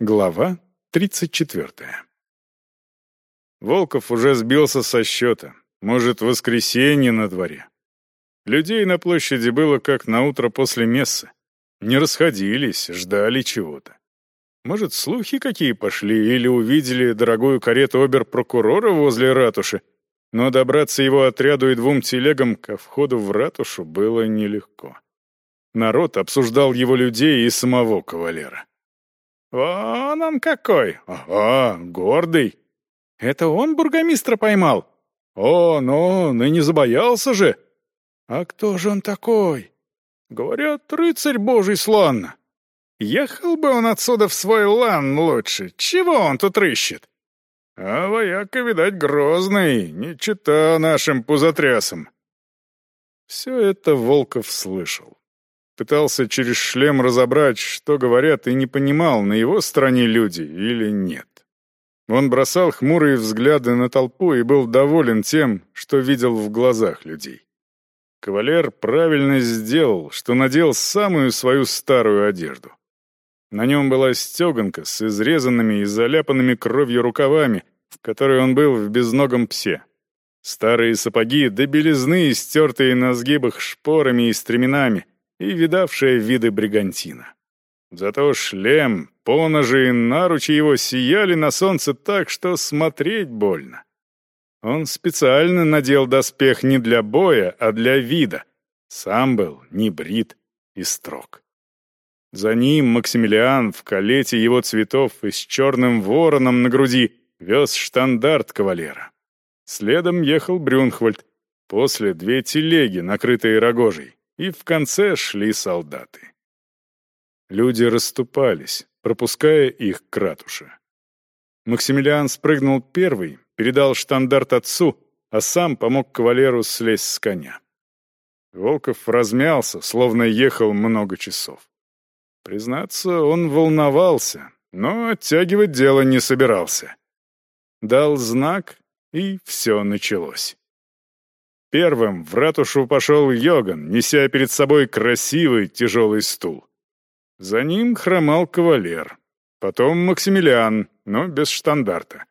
Глава 34. Волков уже сбился со счета. Может, воскресенье на дворе. Людей на площади было как на утро после мессы. Не расходились, ждали чего-то. Может, слухи какие пошли или увидели дорогую карету обер-прокурора возле ратуши, но добраться его отряду и двум телегам ко входу в ратушу было нелегко. Народ обсуждал его людей и самого кавалера. «Вон он какой! Ага, гордый! Это он бургомистра поймал? Он, он, и не забоялся же! А кто же он такой? Говорят, рыцарь божий слон. Ехал бы он отсюда в свой лан лучше. Чего он тут рыщет? А вояка, видать, грозный, не чита нашим пузотрясам». Все это Волков слышал. Пытался через шлем разобрать, что говорят, и не понимал, на его стороне люди или нет. Он бросал хмурые взгляды на толпу и был доволен тем, что видел в глазах людей. Кавалер правильно сделал, что надел самую свою старую одежду. На нем была стеганка с изрезанными и заляпанными кровью рукавами, в которой он был в безногом псе. Старые сапоги до белизны, стертые на сгибах шпорами и стременами — и видавшая виды бригантина. Зато шлем, поножи и наручи его сияли на солнце так, что смотреть больно. Он специально надел доспех не для боя, а для вида. Сам был не брит и строг. За ним Максимилиан в калете его цветов и с черным вороном на груди вез штандарт кавалера. Следом ехал Брюнхвальд, после две телеги, накрытые рогожей и в конце шли солдаты. Люди расступались, пропуская их к ратуше. Максимилиан спрыгнул первый, передал штандарт отцу, а сам помог кавалеру слезть с коня. Волков размялся, словно ехал много часов. Признаться, он волновался, но оттягивать дело не собирался. Дал знак, и все началось. Первым в ратушу пошел Йоган, неся перед собой красивый тяжелый стул. За ним хромал кавалер. Потом Максимилиан, но без штандарта.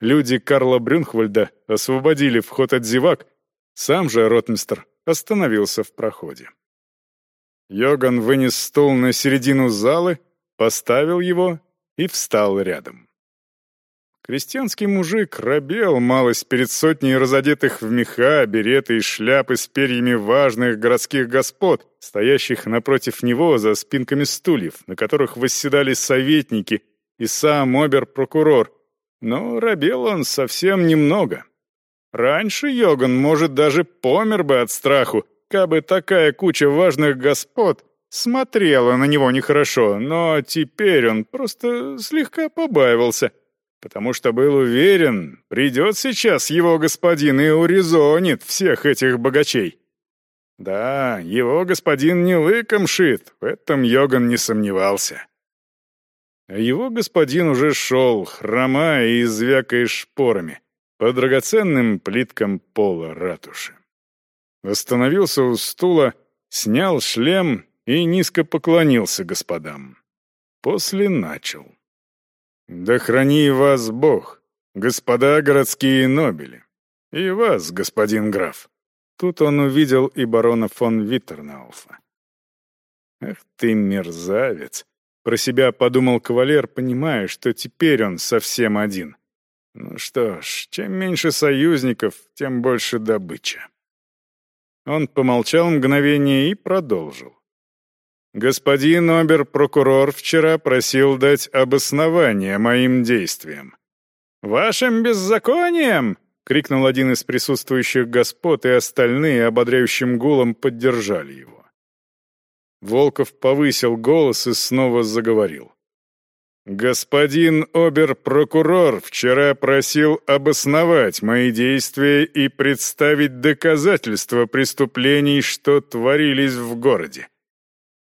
Люди Карла Брюнхвальда освободили вход от зевак, сам же ротмистр остановился в проходе. Йоган вынес стул на середину залы, поставил его и встал рядом. Крестьянский мужик робел малость перед сотней разодетых в меха, береты и шляпы с перьями важных городских господ, стоящих напротив него за спинками стульев, на которых восседали советники и сам обер-прокурор. Но робел он совсем немного. Раньше Йоган, может, даже помер бы от страху, кабы такая куча важных господ смотрела на него нехорошо, но теперь он просто слегка побаивался — потому что был уверен, придет сейчас его господин и урезонит всех этих богачей. Да, его господин не лыком шит, в этом Йоган не сомневался. А его господин уже шел, хромая и звякая шпорами, по драгоценным плиткам пола ратуши. Остановился у стула, снял шлем и низко поклонился господам. После начал. «Да храни вас Бог, господа городские нобели, и вас, господин граф». Тут он увидел и барона фон Виттернауфа. «Ах ты мерзавец!» — про себя подумал кавалер, понимая, что теперь он совсем один. Ну что ж, чем меньше союзников, тем больше добыча. Он помолчал мгновение и продолжил. Господин обер-прокурор вчера просил дать обоснование моим действиям. «Вашим беззаконием!» — крикнул один из присутствующих господ, и остальные ободряющим гулом поддержали его. Волков повысил голос и снова заговорил. «Господин обер-прокурор вчера просил обосновать мои действия и представить доказательства преступлений, что творились в городе.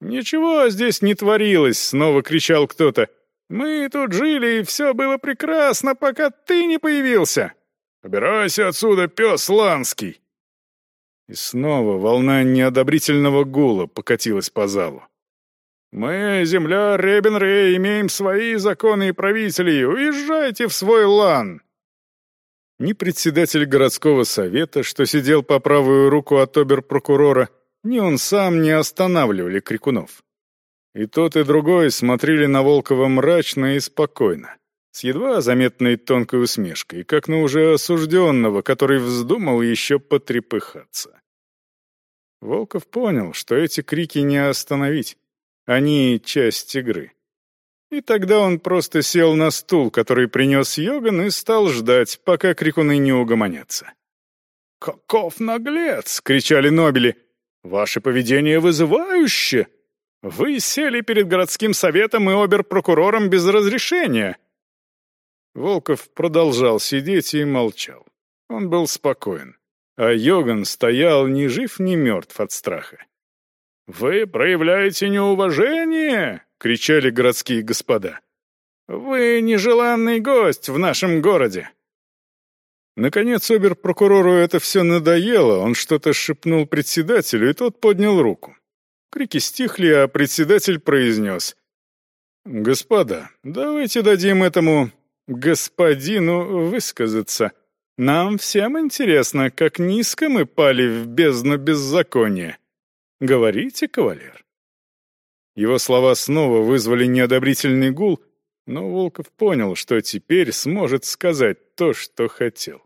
«Ничего здесь не творилось!» — снова кричал кто-то. «Мы тут жили, и все было прекрасно, пока ты не появился! Убирайся отсюда, пес Ланский!» И снова волна неодобрительного гула покатилась по залу. Мы, земля Ребенре, имеем свои законы и правителей. Уезжайте в свой лан!» Ни председатель городского совета, что сидел по правую руку от обер-прокурора, ни он сам не останавливали крикунов. И тот, и другой смотрели на Волкова мрачно и спокойно, с едва заметной тонкой усмешкой, как на уже осужденного, который вздумал еще потрепыхаться. Волков понял, что эти крики не остановить. Они — часть игры. И тогда он просто сел на стул, который принес Йоган, и стал ждать, пока крикуны не угомонятся. «Каков наглец!» — кричали Нобели. «Ваше поведение вызывающе! Вы сели перед городским советом и обер-прокурором без разрешения!» Волков продолжал сидеть и молчал. Он был спокоен. А Йоган стоял ни жив, ни мертв от страха. «Вы проявляете неуважение!» — кричали городские господа. «Вы нежеланный гость в нашем городе!» Наконец обер-прокурору это все надоело, он что-то шепнул председателю, и тот поднял руку. Крики стихли, а председатель произнес. «Господа, давайте дадим этому господину высказаться. Нам всем интересно, как низко мы пали в бездну беззакония. Говорите, кавалер». Его слова снова вызвали неодобрительный гул, но Волков понял, что теперь сможет сказать то, что хотел.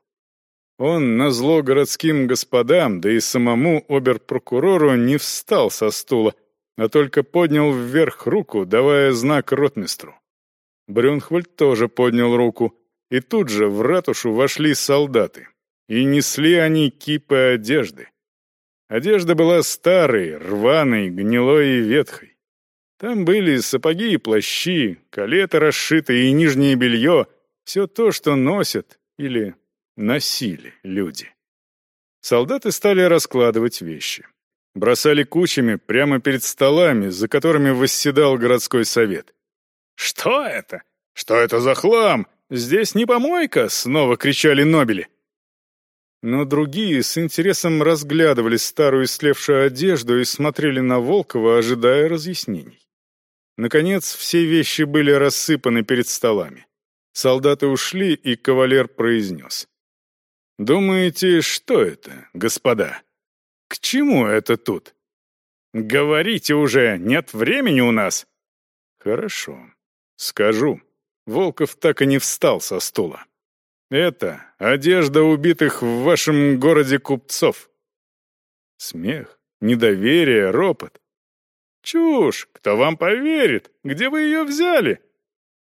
Он, назло городским господам, да и самому оберпрокурору, не встал со стула, а только поднял вверх руку, давая знак ротмистру. Брюнхвальд тоже поднял руку, и тут же в ратушу вошли солдаты. И несли они кипы одежды. Одежда была старой, рваной, гнилой и ветхой. Там были сапоги и плащи, калеты расшитые и нижнее белье, все то, что носят или носили люди. Солдаты стали раскладывать вещи. Бросали кучами прямо перед столами, за которыми восседал городской совет. «Что это? Что это за хлам? Здесь не помойка!» — снова кричали Нобели. Но другие с интересом разглядывали старую слевшую одежду и смотрели на Волкова, ожидая разъяснений. Наконец, все вещи были рассыпаны перед столами. Солдаты ушли, и кавалер произнес. «Думаете, что это, господа? К чему это тут? Говорите уже, нет времени у нас!» «Хорошо, скажу». Волков так и не встал со стула. Это одежда убитых в вашем городе купцов. Смех, недоверие, ропот. Чушь, кто вам поверит? Где вы ее взяли?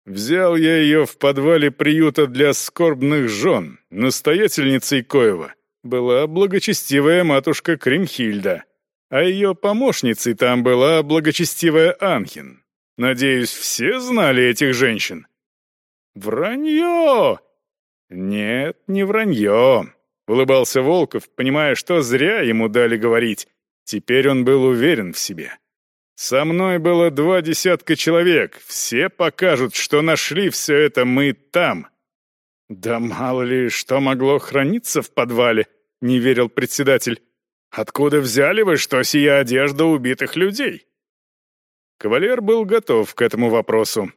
Взял я ее в подвале приюта для скорбных жен, настоятельницей Коева. Была благочестивая матушка Кримхильда, а ее помощницей там была благочестивая Анхин. Надеюсь, все знали этих женщин? Вранье! «Нет, не вранье», — улыбался Волков, понимая, что зря ему дали говорить. Теперь он был уверен в себе. «Со мной было два десятка человек. Все покажут, что нашли все это мы там». «Да мало ли, что могло храниться в подвале», — не верил председатель. «Откуда взяли вы, что сия одежда убитых людей?» Кавалер был готов к этому вопросу.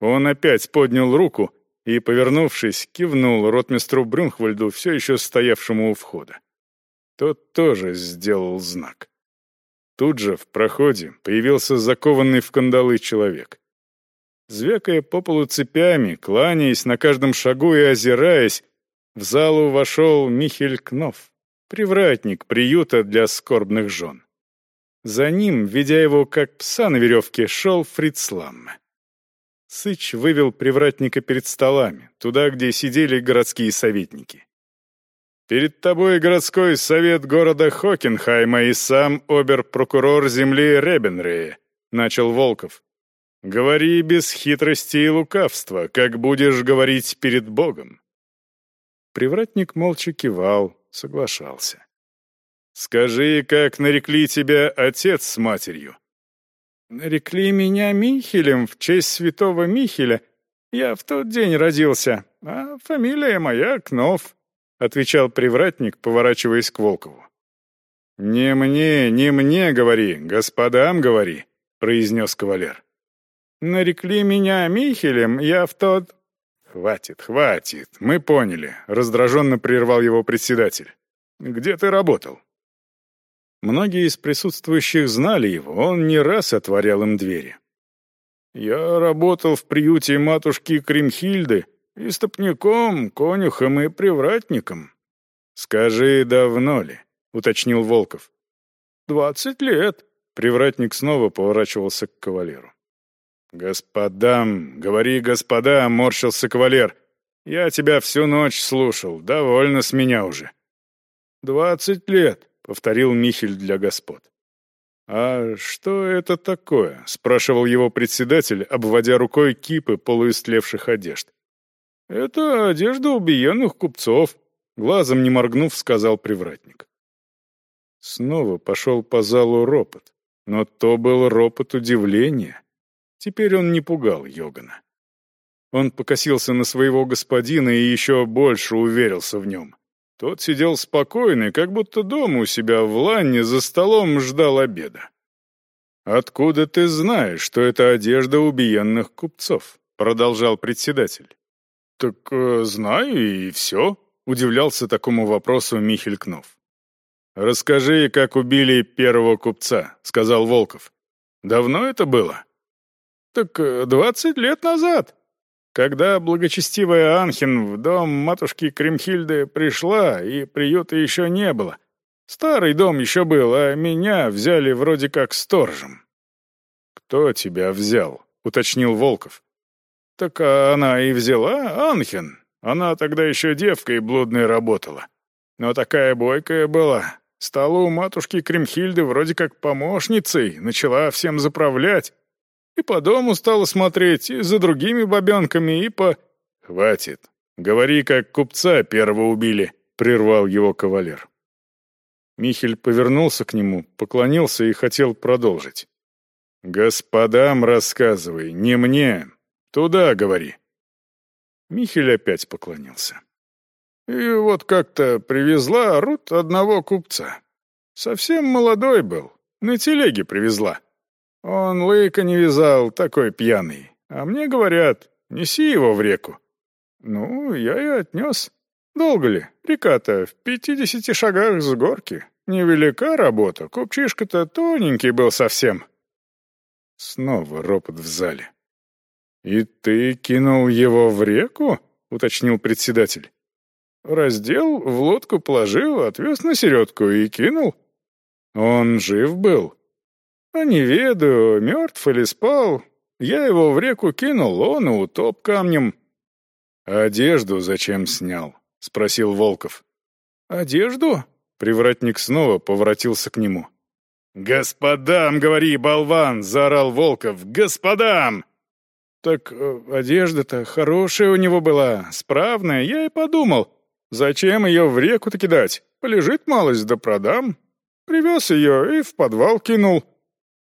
Он опять поднял руку, и, повернувшись, кивнул ротмистру Брюнхвальду, все еще стоявшему у входа. Тот тоже сделал знак. Тут же в проходе появился закованный в кандалы человек. Звякая по полу цепями, кланяясь на каждом шагу и озираясь, в залу вошел Михель Кнов, привратник приюта для скорбных жен. За ним, ведя его как пса на веревке, шел Фрицламме. Сыч вывел привратника перед столами, туда, где сидели городские советники. «Перед тобой городской совет города Хокенхайма и сам обер-прокурор земли Ребенрея», — начал Волков. «Говори без хитрости и лукавства, как будешь говорить перед Богом». Привратник молча кивал, соглашался. «Скажи, как нарекли тебя отец с матерью?» Нарекли меня Михелем в честь святого Михеля. Я в тот день родился, а фамилия моя Кнов», — отвечал привратник, поворачиваясь к Волкову. «Не мне, не мне говори, господам говори. — произнес кавалер. «Нарекли меня Михелем, я в тот...» «Хватит, хватит, мы поняли», — раздраженно прервал его председатель. «Где ты работал?» Многие из присутствующих знали его, он не раз отворял им двери. «Я работал в приюте матушки Истопником, конюхом и привратником». «Скажи, давно ли?» — уточнил Волков. «Двадцать лет», — привратник снова поворачивался к кавалеру. «Господам, говори, господа!» — морщился кавалер. «Я тебя всю ночь слушал, довольно с меня уже». «Двадцать лет», — повторил Михель для господ. «А что это такое?» — спрашивал его председатель, обводя рукой кипы полуистлевших одежд. «Это одежда убиенных купцов», — глазом не моргнув, сказал привратник. Снова пошел по залу ропот, но то был ропот удивления. Теперь он не пугал Йогана. Он покосился на своего господина и еще больше уверился в нем. Тот сидел спокойный, как будто дома у себя в ланне за столом ждал обеда. «Откуда ты знаешь, что это одежда убиенных купцов?» — продолжал председатель. «Так э, знаю, и все», — удивлялся такому вопросу Михель Кнов. «Расскажи, как убили первого купца», — сказал Волков. «Давно это было?» Так э, двадцать лет назад, когда благочестивая Анхин в дом матушки Кремхильды пришла, и приюта еще не было. Старый дом еще был, а меня взяли вроде как сторожем. «Кто тебя взял?» — уточнил Волков. «Так она и взяла, Анхин. Она тогда еще девкой блудной работала. Но такая бойкая была. Стала у матушки Кремхильды вроде как помощницей, начала всем заправлять. И по дому стала смотреть, и за другими бабенками, и по... «Хватит. Говори, как купца первого убили», — прервал его кавалер. Михель повернулся к нему, поклонился и хотел продолжить. «Господам рассказывай, не мне. Туда говори». Михель опять поклонился. «И вот как-то привезла Рут одного купца. Совсем молодой был, на телеге привезла. Он лыка не вязал, такой пьяный. А мне говорят, неси его в реку. Ну, я и отнес. Долго ли? Река-то в пятидесяти шагах с горки. Невелика работа, купчишка-то тоненький был совсем. Снова ропот в зале. «И ты кинул его в реку?» — уточнил председатель. «Раздел, в лодку положил, отвез на середку и кинул. Он жив был?» А не ведаю, мертв или спал. Я его в реку кинул, он утоп камнем. «Одежду зачем снял?» — спросил Волков. «Одежду?» — привратник снова поворотился к нему. «Господам, говори, болван!» — заорал Волков. «Господам!» «Так э, одежда-то хорошая у него была, справная, я и подумал. Зачем ее в реку-то кидать? Полежит малость да продам. Привез ее и в подвал кинул.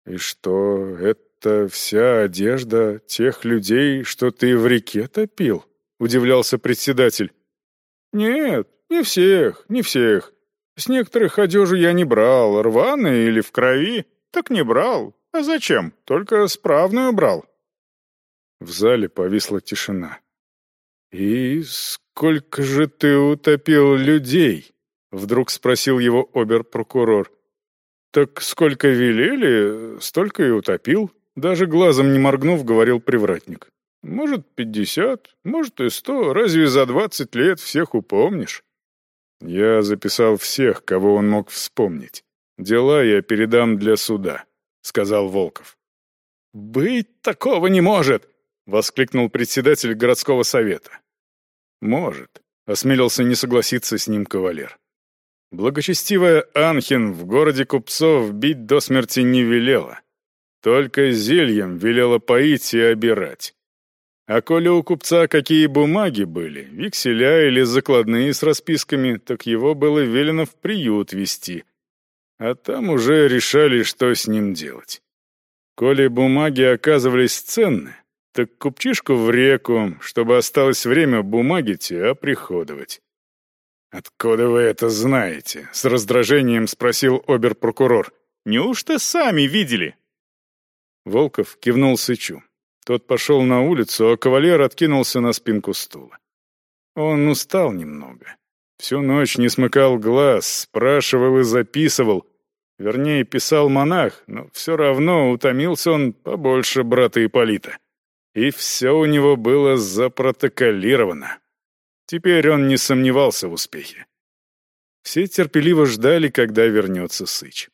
«И что, это вся одежда тех людей, что ты в реке топил?» — удивлялся председатель. «Нет, не всех, не всех. С некоторых одежу я не брал, рваные или в крови, так не брал. А зачем? Только справную брал». В зале повисла тишина. «И сколько же ты утопил людей?» — вдруг спросил его обер-прокурор. «Так сколько велели, столько и утопил», — даже глазом не моргнув, говорил привратник. «Может, пятьдесят, может и сто, разве за двадцать лет всех упомнишь?» Я записал всех, кого он мог вспомнить. Дела я передам для суда, — сказал Волков. «Быть такого не может!» — воскликнул председатель городского совета. «Может», — осмелился не согласиться с ним кавалер. Благочестивая Анхин в городе купцов бить до смерти не велела. Только зельем велела поить и обирать. А коли у купца какие бумаги были, векселя или закладные с расписками, так его было велено в приют вести. А там уже решали, что с ним делать. Коли бумаги оказывались ценны, так купчишку в реку, чтобы осталось время бумаги те оприходовать. «Откуда вы это знаете?» — с раздражением спросил обер-прокурор. «Неужто сами видели?» Волков кивнул Сычу. Тот пошел на улицу, а кавалер откинулся на спинку стула. Он устал немного. Всю ночь не смыкал глаз, спрашивал и записывал. Вернее, писал монах, но все равно утомился он побольше брата Ипполита. И все у него было запротоколировано. Теперь он не сомневался в успехе. Все терпеливо ждали, когда вернется Сыч.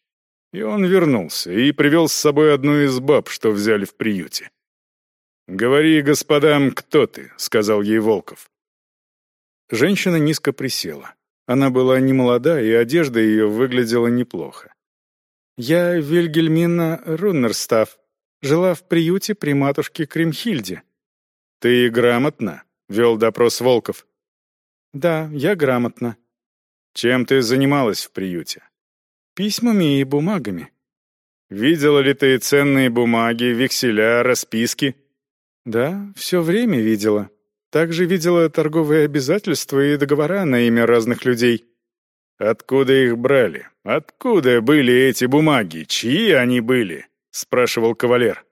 И он вернулся и привел с собой одну из баб, что взяли в приюте. «Говори господам, кто ты», — сказал ей Волков. Женщина низко присела. Она была немолода, и одежда ее выглядела неплохо. «Я Вильгельмина Руннерстав, жила в приюте при матушке Кремхильде». «Ты грамотна?» — вел допрос Волков. «Да, я грамотна». «Чем ты занималась в приюте?» «Письмами и бумагами». «Видела ли ты ценные бумаги, векселя, расписки?» «Да, все время видела. Также видела торговые обязательства и договора на имя разных людей». «Откуда их брали? Откуда были эти бумаги? Чьи они были?» — спрашивал кавалер.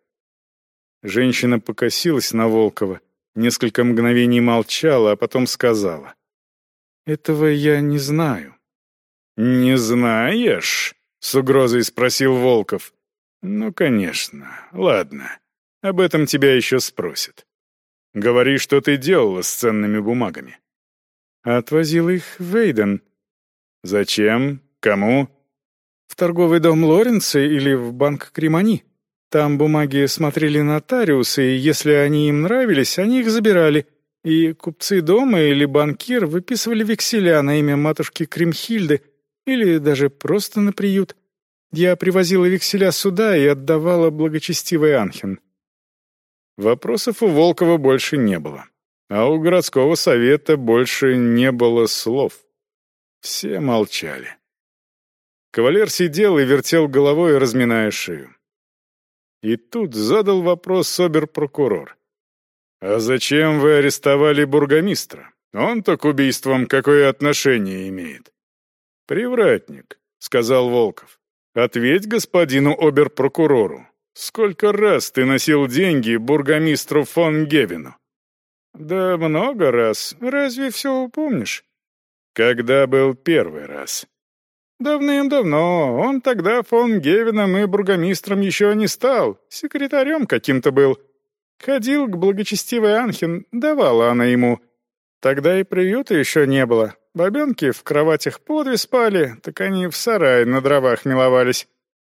Женщина покосилась на Волкова, несколько мгновений молчала, а потом сказала. «Этого я не знаю». «Не знаешь?» — с угрозой спросил Волков. «Ну, конечно. Ладно. Об этом тебя еще спросят. Говори, что ты делала с ценными бумагами». «Отвозила их в Эйден». «Зачем? Кому?» «В торговый дом Лоренца или в банк Кремани. Там бумаги смотрели нотариусы, и если они им нравились, они их забирали, и купцы дома или банкир выписывали векселя на имя матушки Кремхильды или даже просто на приют. Я привозила векселя сюда и отдавала благочестивый Анхен. Вопросов у Волкова больше не было. А у городского совета больше не было слов. Все молчали. Кавалер сидел и вертел головой, разминая шею. И тут задал вопрос обер-прокурор. «А зачем вы арестовали бургомистра? Он-то к убийствам какое отношение имеет?» «Привратник», — сказал Волков. «Ответь господину обер-прокурору. Сколько раз ты носил деньги бургомистру фон Гевину?» «Да много раз. Разве все помнишь?» «Когда был первый раз?» «Давным-давно. Он тогда фон Гевином и бургомистром еще не стал. Секретарем каким-то был. Ходил к благочестивой Анхин, давала она ему. Тогда и приюта еще не было. Бабенки в кроватях подве спали, так они в сарае на дровах миловались.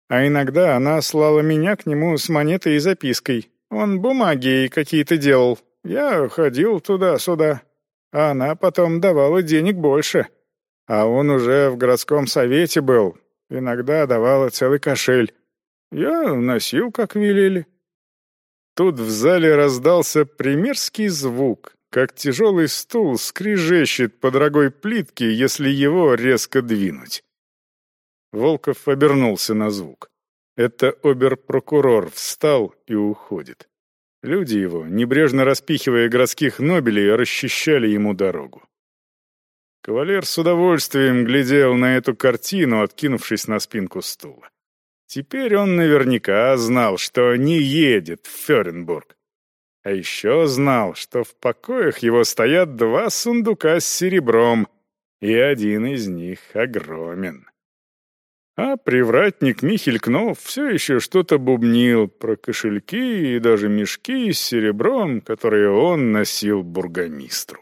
А иногда она слала меня к нему с монетой и запиской. Он бумаги ей какие-то делал. Я ходил туда-сюда. А она потом давала денег больше. А он уже в городском совете был. Иногда давала целый кошель. Я носил, как велели. Тут в зале раздался примерский звук, как тяжелый стул скрижещет по дорогой плитке, если его резко двинуть. Волков обернулся на звук. Это обер-прокурор встал и уходит. Люди его, небрежно распихивая городских нобелей, расчищали ему дорогу. Кавалер с удовольствием глядел на эту картину, откинувшись на спинку стула. Теперь он наверняка знал, что не едет в Ференбург. А еще знал, что в покоях его стоят два сундука с серебром, и один из них огромен. А привратник Михель Кнов все еще что-то бубнил про кошельки и даже мешки с серебром, которые он носил бургомистру.